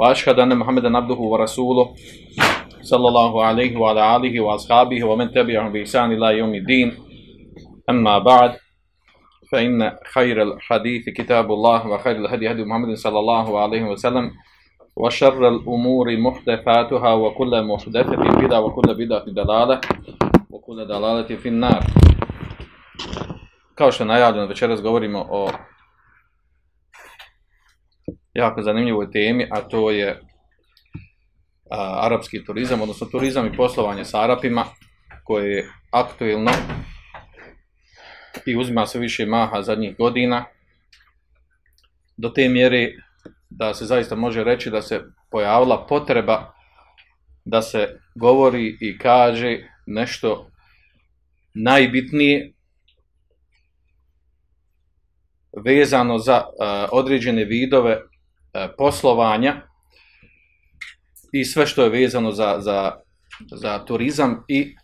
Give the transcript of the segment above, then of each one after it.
وأشهد أن محمدا عبده ورسوله صلى الله عليه وعلى آله وأصحابه ومن تبعهم بإحسان إلى يوم الدين. أما بعد فإن خير الحديث كتاب الله وخير الهدي هدي محمد صلى الله عليه وسلم وشر الأمور محدثاتها وكل محدثة بدعة وكل بدعة دلالة وكل دلالة في النار. Kao što je najavljeno, večeras govorimo o jako zanimljivoj temi, a to je a, arapski turizam, odnosno turizam i poslovanje s Arapima, koje je aktuelno i uzima sve više maha zadnjih godina, do te mjere da se zaista može reći da se pojavila potreba da se govori i kaže nešto najbitnije vezano za određene vidove poslovanja i sve što je vezano za, za, za turizam i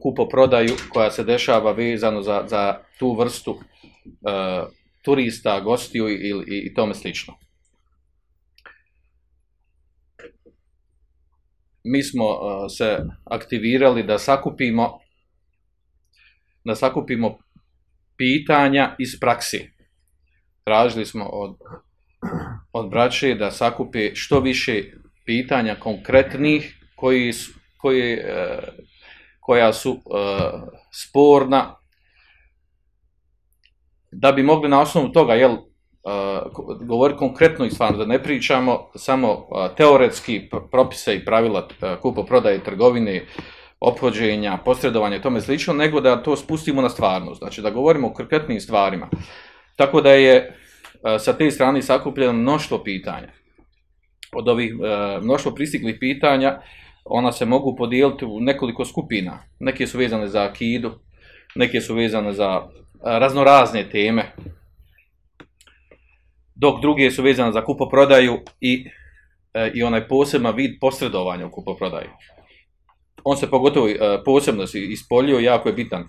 kupoprodaju koja se dešava vezano za, za tu vrstu uh, turista, gostiju i, i, i tome slično. Mi smo uh, se aktivirali da sakupimo da sakupimo pitanja iz praksi. Tražili smo od, od braće da sakupe što više pitanja konkretnih koji, koji uh, koja su uh, sporna, da bi mogli na osnovu toga jel, uh, govoriti konkretno i stvarno, da ne pričamo samo uh, teoretski propise i pravila uh, kupo-prodaje trgovine, ophođenja, posredovanja i tome slično, nego da to spustimo na stvarnost, znači da govorimo o konkretnim stvarima. Tako da je sa te strane sakupljeno mnoštvo pitanja. Od ovih uh, mnoštvo pristiglih pitanja, ona se mogu podijeliti u nekoliko skupina. Neke su vezane za akidu, neke su vezane za raznorazne teme, dok druge su vezane za kupoprodaju i, i onaj poseban vid posredovanja u kupoprodaju. On se pogotovo posebno se ispolio, jako je bitan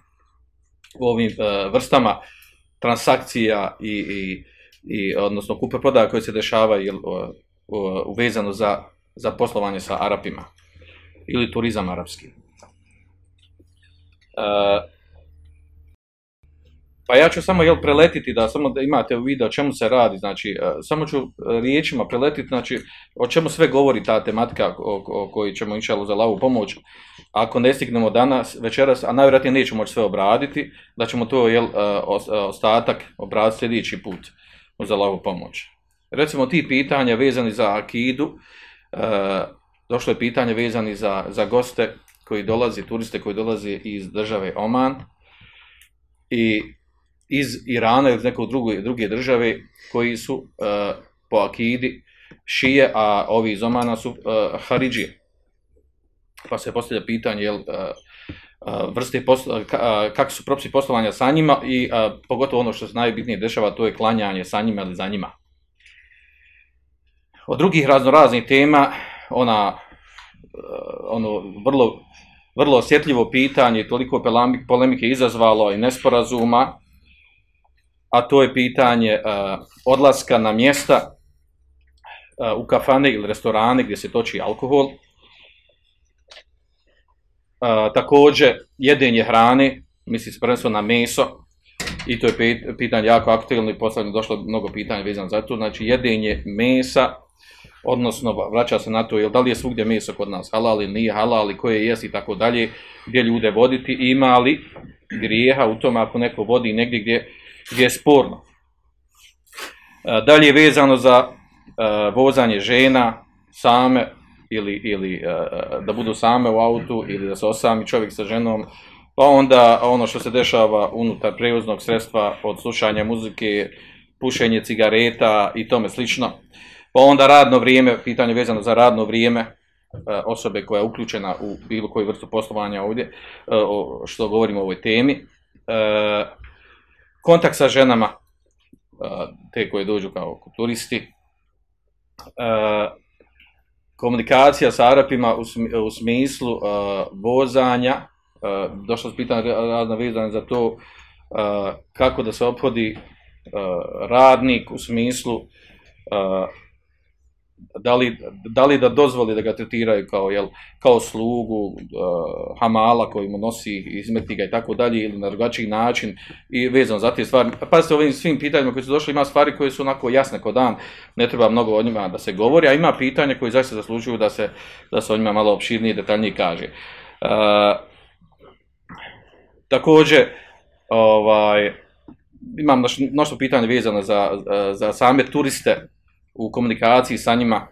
u ovim vrstama transakcija i, i, i odnosno kupoprodaja koje se dešavaju uvezano za, za poslovanje sa Arapima ili turizam arapski. Uh, pa ja ću samo jel preletiti da samo da imate u o čemu se radi, znači uh, samo ću riječima preletiti, znači o čemu sve govori ta tematika o, o kojoj ćemo inšalu za lavu pomoć. Ako ne stignemo danas, večeras, a najvjerojatnije nećemo moći sve obraditi, da ćemo to jel ostatak obraditi sljedeći put za lavu pomoć. Recimo ti pitanja vezani za akidu, uh, došlo je pitanje vezani za, za goste koji dolazi, turiste koji dolazi iz države Oman i iz Irana ili nekog druge, druge države koji su uh, po akidi šije, a ovi iz Omana su uh, Haridžije. Pa se postavlja pitanje jel, uh, vrste posla, ka, kako su propisi poslovanja sa njima i pogotovo ono što se najbitnije dešava, to je klanjanje sa njima ili za njima. Od drugih raznoraznih tema, ona ono vrlo vrlo osjetljivo pitanje, toliko polemike izazvalo i nesporazuma, a to je pitanje odlaska na mjesta u kafane ili restorane gdje se toči alkohol. Također, jedenje hrane, misli se prvenstveno na meso, i to je pitanje jako aktualno i poslednje došlo mnogo pitanja vezano za to, znači jedenje mesa odnosno vraća se na to jel da li je svugdje meso kod nas halal ili nije halal i koje jesi i tako dalje, gdje ljude voditi, ima li grijeha u tom ako neko vodi negdje gdje, je sporno. Dalje je vezano za vozanje žena same ili, ili uh, da budu same u autu ili da se osami čovjek sa ženom, pa onda ono što se dešava unutar prevoznog sredstva od slušanja muzike, pušenje cigareta i tome slično. Pa onda radno vrijeme, pitanje vezano za radno vrijeme, osobe koja je uključena u bilo koju vrstu poslovanja ovdje, e, što govorimo o ovoj temi. E, kontakt sa ženama, e, te koje dođu kao turisti, e, komunikacija sa Arapima u, smi- u smislu uh, vozanja, uh, došlo se pitanje razna vezana za to uh, kako da se ophodi uh, radnik u smislu uh, da li, da li da dozvoli da ga tretiraju kao, jel, kao slugu uh, hamala koji mu nosi izmeti ga i tako dalje ili na drugačiji način i vezano za te stvari. Pazite, ovim svim pitanjima koji su došli ima stvari koje su onako jasne ko dan, ne treba mnogo o njima da se govori, a ima pitanja koji zaista zaslužuju da se, da se o njima malo opširnije i detaljnije kaže. Uh, također, ovaj, imam mnoštvo pitanja vezano za, za same turiste u komunikaciji sa njima,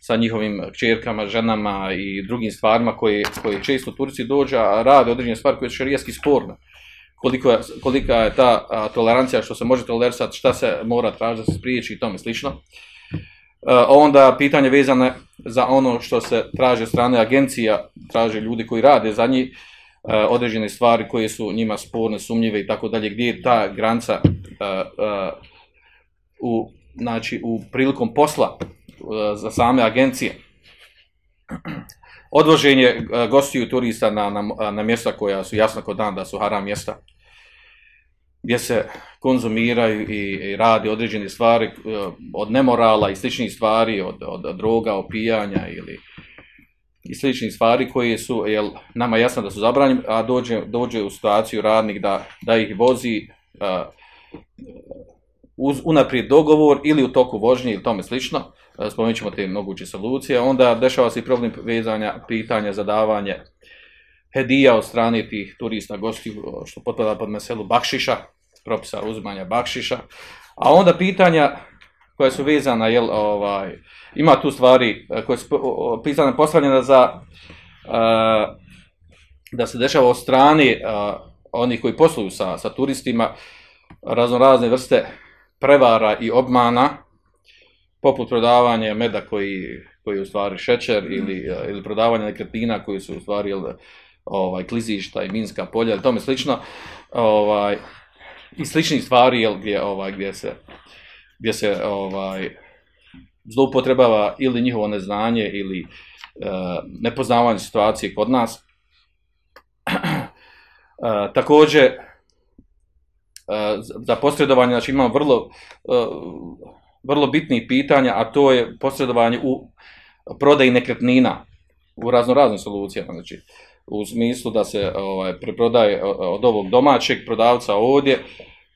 sa njihovim kćerkama, ženama i drugim stvarima koje, koje često Turci dođe, a rade određene stvari koje su šarijaski sporne. Koliko je, kolika je ta a, tolerancija što se može tolerisati, šta se mora tražiti da se spriječi i tome slično. A, onda pitanje vezane za ono što se traže od strane agencija, traže ljudi koji rade za njih, a, određene stvari koje su njima sporne, sumnjive i tako dalje, gdje je ta granca a, a, u znači u prilikom posla uh, za same agencije. Odvoženje uh, gostiju turista na, na, na mjesta koja su jasno kod dan da su haram mjesta gdje se konzumiraju i, i radi određene stvari uh, od nemorala i sličnih stvari od, od droga, opijanja ili i sličnih stvari koje su jel, nama jasno da su zabranjene, a dođe, dođe u situaciju radnik da, da ih vozi uh, uz unaprijed dogovor ili u toku vožnje ili tome slično, e, spomenut ćemo te moguće solucije, onda dešava se i problem vezanja pitanja za davanje hedija od strane tih turista gosti, što potpada pod meselu bakšiša, propisa uzmanja bakšiša, a onda pitanja koja su vezana, jel, ovaj, ima tu stvari e, koje su pisane postavljene za uh, da se dešava od strane onih koji posluju sa, sa turistima, razno razne vrste prevara i obmana, poput prodavanja meda koji, koji je u stvari šećer ili, ili prodavanja nekretnina koji su u stvari jel, ovaj, klizišta i minska polja ili tome slično, ovaj, i sličnih stvari jel, gdje, ovaj, gdje se, gdje se ovaj, zloupotrebava ili njihovo neznanje ili uh, nepoznavanje situacije kod nas. Uh, također, za posredovanje, znači imamo vrlo, vrlo bitnih pitanja, a to je posredovanje u prodaji nekretnina u razno raznim solucijama, znači u smislu da se ovaj, preprodaje od ovog domaćeg prodavca ovdje,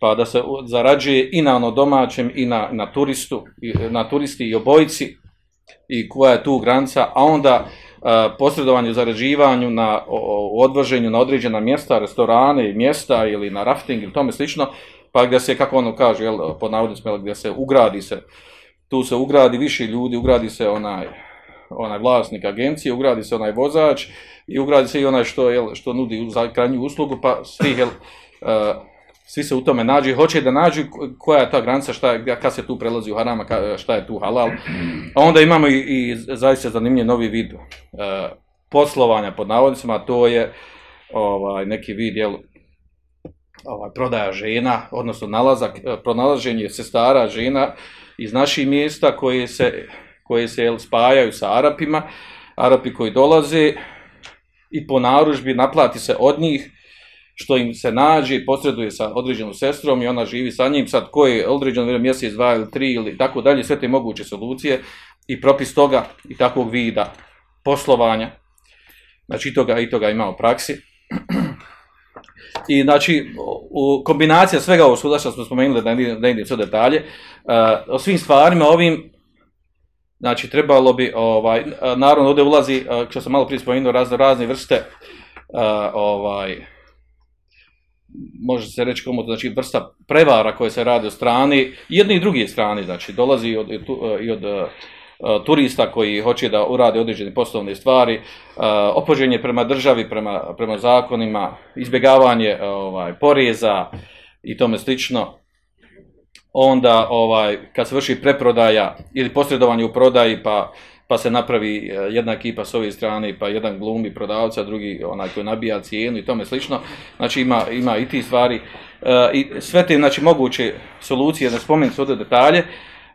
pa da se zarađuje i na ono domaćem i na, na turistu, i, na turisti i obojici i koja je tu granca, a onda posredovanju, zarađivanju, na odvoženju na određena mjesta, restorane i mjesta ili na rafting ili tome slično, pa gdje se, kako ono kaže, jel, pod navodnicima, gdje se ugradi se, tu se ugradi više ljudi, ugradi se onaj, onaj vlasnik agencije, ugradi se onaj vozač i ugradi se i onaj što, jel, što nudi za krajnju uslugu, pa svi, jel, uh, svi se u tome nađu hoće da nađu koja je ta granica, šta kad se tu prelazi u harama, šta je tu halal. A onda imamo i, i zaista zanimljiv novi vid uh, poslovanja pod navodnicima, to je ovaj neki vid jel, ovaj, prodaja žena, odnosno nalazak, pronalaženje sestara žena iz naših mjesta koje se, koje se jel, spajaju sa Arapima, Arapi koji dolaze i po naružbi naplati se od njih, što im se nađe, posreduje sa određenom sestrom i ona živi sa njim, sad koji određeno vrijeme mjesec, dva ili tri ili tako dalje, sve te moguće solucije i propis toga i takvog vida poslovanja. Znači i toga, i toga imamo praksi. I znači, u kombinacija svega ovo suda što smo spomenuli, da ne, idem sve detalje, uh, o svim stvarima ovim, znači trebalo bi, ovaj, naravno ovdje ulazi, uh, što sam malo prije spomenuo, razne, razne vrste uh, ovaj, može se reći komu, znači vrsta prevara koje se radi od strane, jedne i druge strane, znači dolazi od, i od uh, turista koji hoće da urade određene poslovne stvari, uh, opođenje prema državi, prema, prema zakonima, izbjegavanje uh, ovaj, poreza i tome slično, onda ovaj kad se vrši preprodaja ili posredovanje u prodaji pa pa se napravi e, jedna ekipa s ove strane, pa jedan glumi prodavca, drugi onaj koji nabija cijenu i tome slično. Znači ima, ima i ti stvari. E, I sve te znači, moguće solucije, da spomenem ovdje detalje,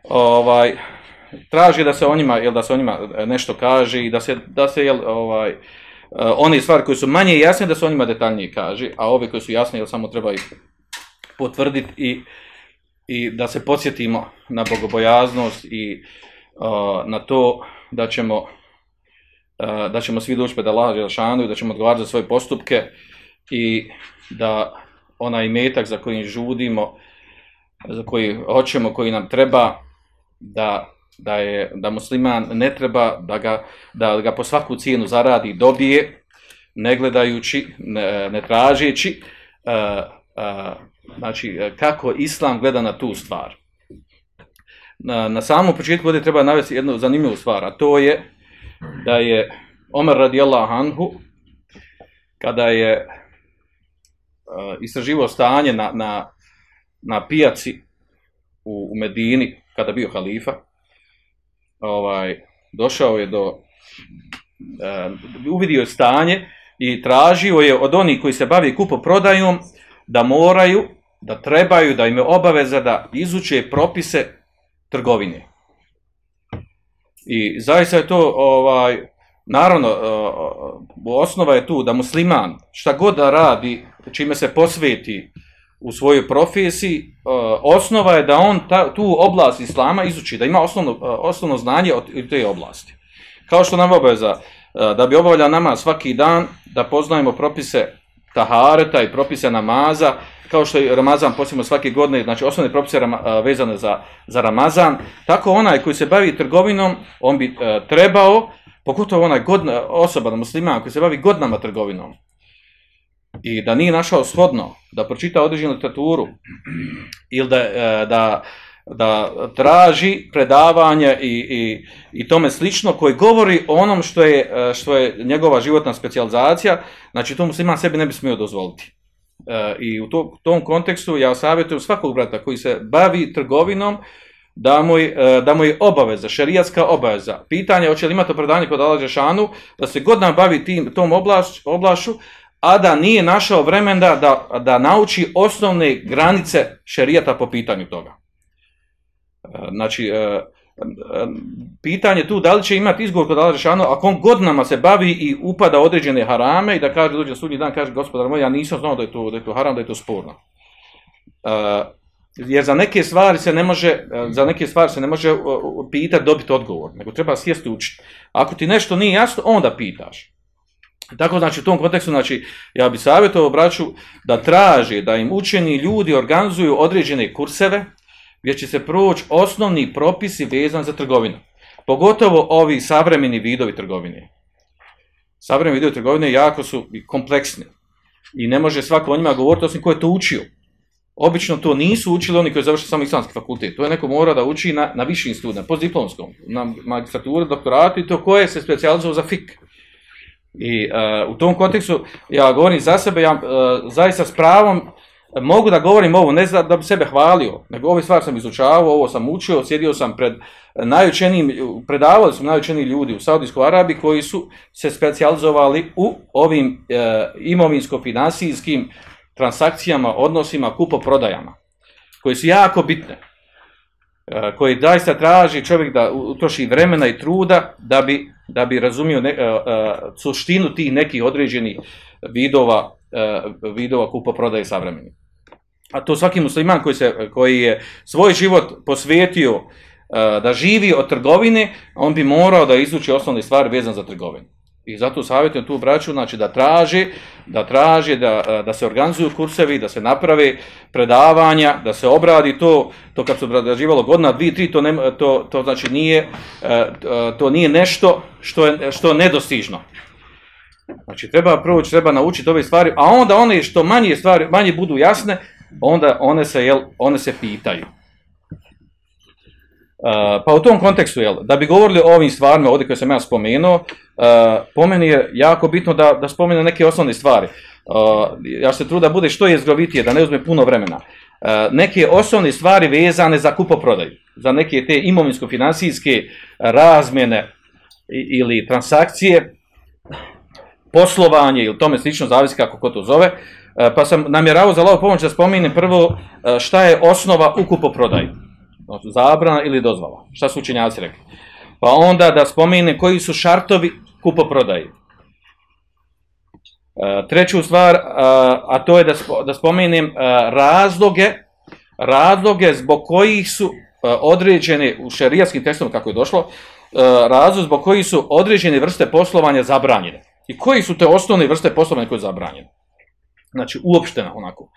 ovaj, traži da se o njima, jel, da se o njima nešto kaže i da se, da se jel, ovaj, one stvari koje su manje jasne, da se o njima detaljnije kaže, a ove koje su jasne, jel, samo treba ih potvrditi i, i da se podsjetimo na bogobojaznost i na to da ćemo uh, da ćemo svi doći pred Allah Želšanu i da ćemo odgovarati za svoje postupke i da onaj metak za koji žudimo, za koji hoćemo, koji nam treba, da, da, je, da musliman ne treba da ga, da ga po svaku cijenu zaradi i dobije, ne gledajući, ne, ne tražeći, uh, uh, znači kako islam gleda na tu stvar. Na, na samom početku ovdje treba navesti jednu zanimljivu stvar, a to je da je Omer radijallahu anhu, kada je uh, stanje na, na, na pijaci u, u Medini, kada bio halifa, ovaj, došao je do, uh, uvidio je stanje i tražio je od onih koji se bavi kupoprodajom da moraju, da trebaju, da im je obaveza da izuče propise trgovine. I zaista je to, ovaj, naravno, osnova je tu da musliman šta god da radi, čime se posveti u svojoj profesiji, osnova je da on ta, tu oblast islama izuči, da ima osnovno, osnovno znanje od te oblasti. Kao što nam obaveza da bi obavljao nama svaki dan, da poznajemo propise tahareta i propise namaza, kao što je Ramazan posebno svake godine, znači osnovne propise vezane za, za Ramazan, tako onaj koji se bavi trgovinom, on bi uh, trebao, pogotovo onaj godna, osoba na musliman koji se bavi godnama trgovinom, i da nije našao shodno da pročita određenu literaturu ili da, uh, da, da traži predavanje i, i, i tome slično koji govori o onom što je, što je njegova životna specijalizacija, znači to musliman sebi ne bi smio dozvoliti. E, I u to, tom kontekstu ja savjetujem svakog brata koji se bavi trgovinom da mu, je, da mu je obaveza, šerijatska obaveza. Pitanje hoće li imati predanje kod Allah Žešanu da se god nam bavi tim, tom oblaš, oblašu, a da nije našao vremen da, da, da nauči osnovne granice šerijata po pitanju toga. E, znači, e, pitanje tu da li će imati izgovor kod Allah ako on godinama se bavi i upada određene harame i da kaže, dođe sudnji dan, kaže, gospodar moj, ja nisam znao da je to, da je to haram, da je to sporno. Uh, jer za neke stvari se ne može, za neke stvari se ne može pitati, dobiti odgovor, nego treba sjesti učiti. Ako ti nešto nije jasno, onda pitaš. Tako znači u tom kontekstu znači ja bih savjetovao braću da traže da im učeni ljudi organizuju određene kurseve gdje će se proći osnovni propisi vezan za trgovinu. Pogotovo ovi savremeni vidovi trgovine. Savremeni vidovi trgovine jako su kompleksni. I ne može svako o njima govoriti osim ko je to učio. Obično to nisu učili oni koji završili samo islamski fakultet. To je neko mora da uči na, na višim studijama, postdiplomskom, na magistraturu, doktoratu i to koje se specijalizovao za fik. I uh, u tom kontekstu ja govorim za sebe, ja uh, zaista s pravom mogu da govorim ovo, ne za da bi sebe hvalio, nego ove stvari sam izučavao, ovo sam učio, sjedio sam pred najučenijim, predavali su najučeniji ljudi u Saudijskoj Arabiji koji su se specijalizovali u ovim e, imovinsko-finansijskim transakcijama, odnosima, kupoprodajama, koji su jako bitne, e, koji daista traži čovjek da utroši vremena i truda da bi, da bi razumio ne, e, e, suštinu tih nekih određenih vidova, e, vidova kupoprodaje savremeni. A to svaki musliman koji, se, koji je svoj život posvetio uh, da živi od trgovine, on bi morao da izuči osnovne stvari vezane za trgovinu. I zato savjetujem tu braću, znači da traži, da traži da, da se organizuju kursevi, da se naprave predavanja, da se obradi to, to kad se obrađivalo godina, dvije, tri, to, ne, to, to znači nije, to nije nešto što je, što je nedostižno. Znači treba proći, treba naučiti ove stvari, a onda one što manje stvari, manje budu jasne, onda one se, jel, one se pitaju. Uh, pa u tom kontekstu, jel, da bi govorili o ovim stvarima ovdje koje sam ja spomenuo, uh, po meni je jako bitno da, da spomenu neke osnovne stvari. Uh, ja se truda bude što je zgrovitije, da ne uzme puno vremena. Uh, neke osnovne stvari vezane za kupoprodaju, za neke te imovinsko-finansijske razmjene, ili transakcije, poslovanje ili tome slično, zavisi kako ko to zove, pa sam namjeravao za Allahu pomoć da spomenem prvo e, šta je osnova u kupoprodaji. Znači, zabrana ili dozvala. Šta su učenjaci rekli? Pa onda da spomene koji su šartovi kupoprodaji. E, Treću stvar, a, a to je da, da spomenem e, razloge, razloge zbog kojih su e, određene u šerijaskim tekstom kako je došlo, e, razlog zbog kojih su određene vrste poslovanja zabranjene. I koji su te osnovne vrste poslovanja koje su zabranjene. Znači, uopšteno onako.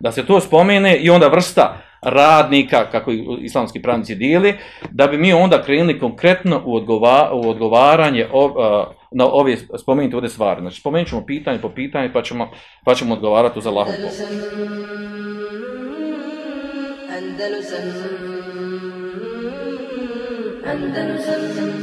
Da se to spomene i onda vrsta radnika, kako islamski pravnici dijeli, da bi mi onda krenuli konkretno u, odgova, u odgovaranje o, a, na ove spomenute ovdje stvari. Znači, spomenut ćemo pitanje po pitanje, pa ćemo, pa ćemo odgovarati. Andalusam Andalusam Andalusam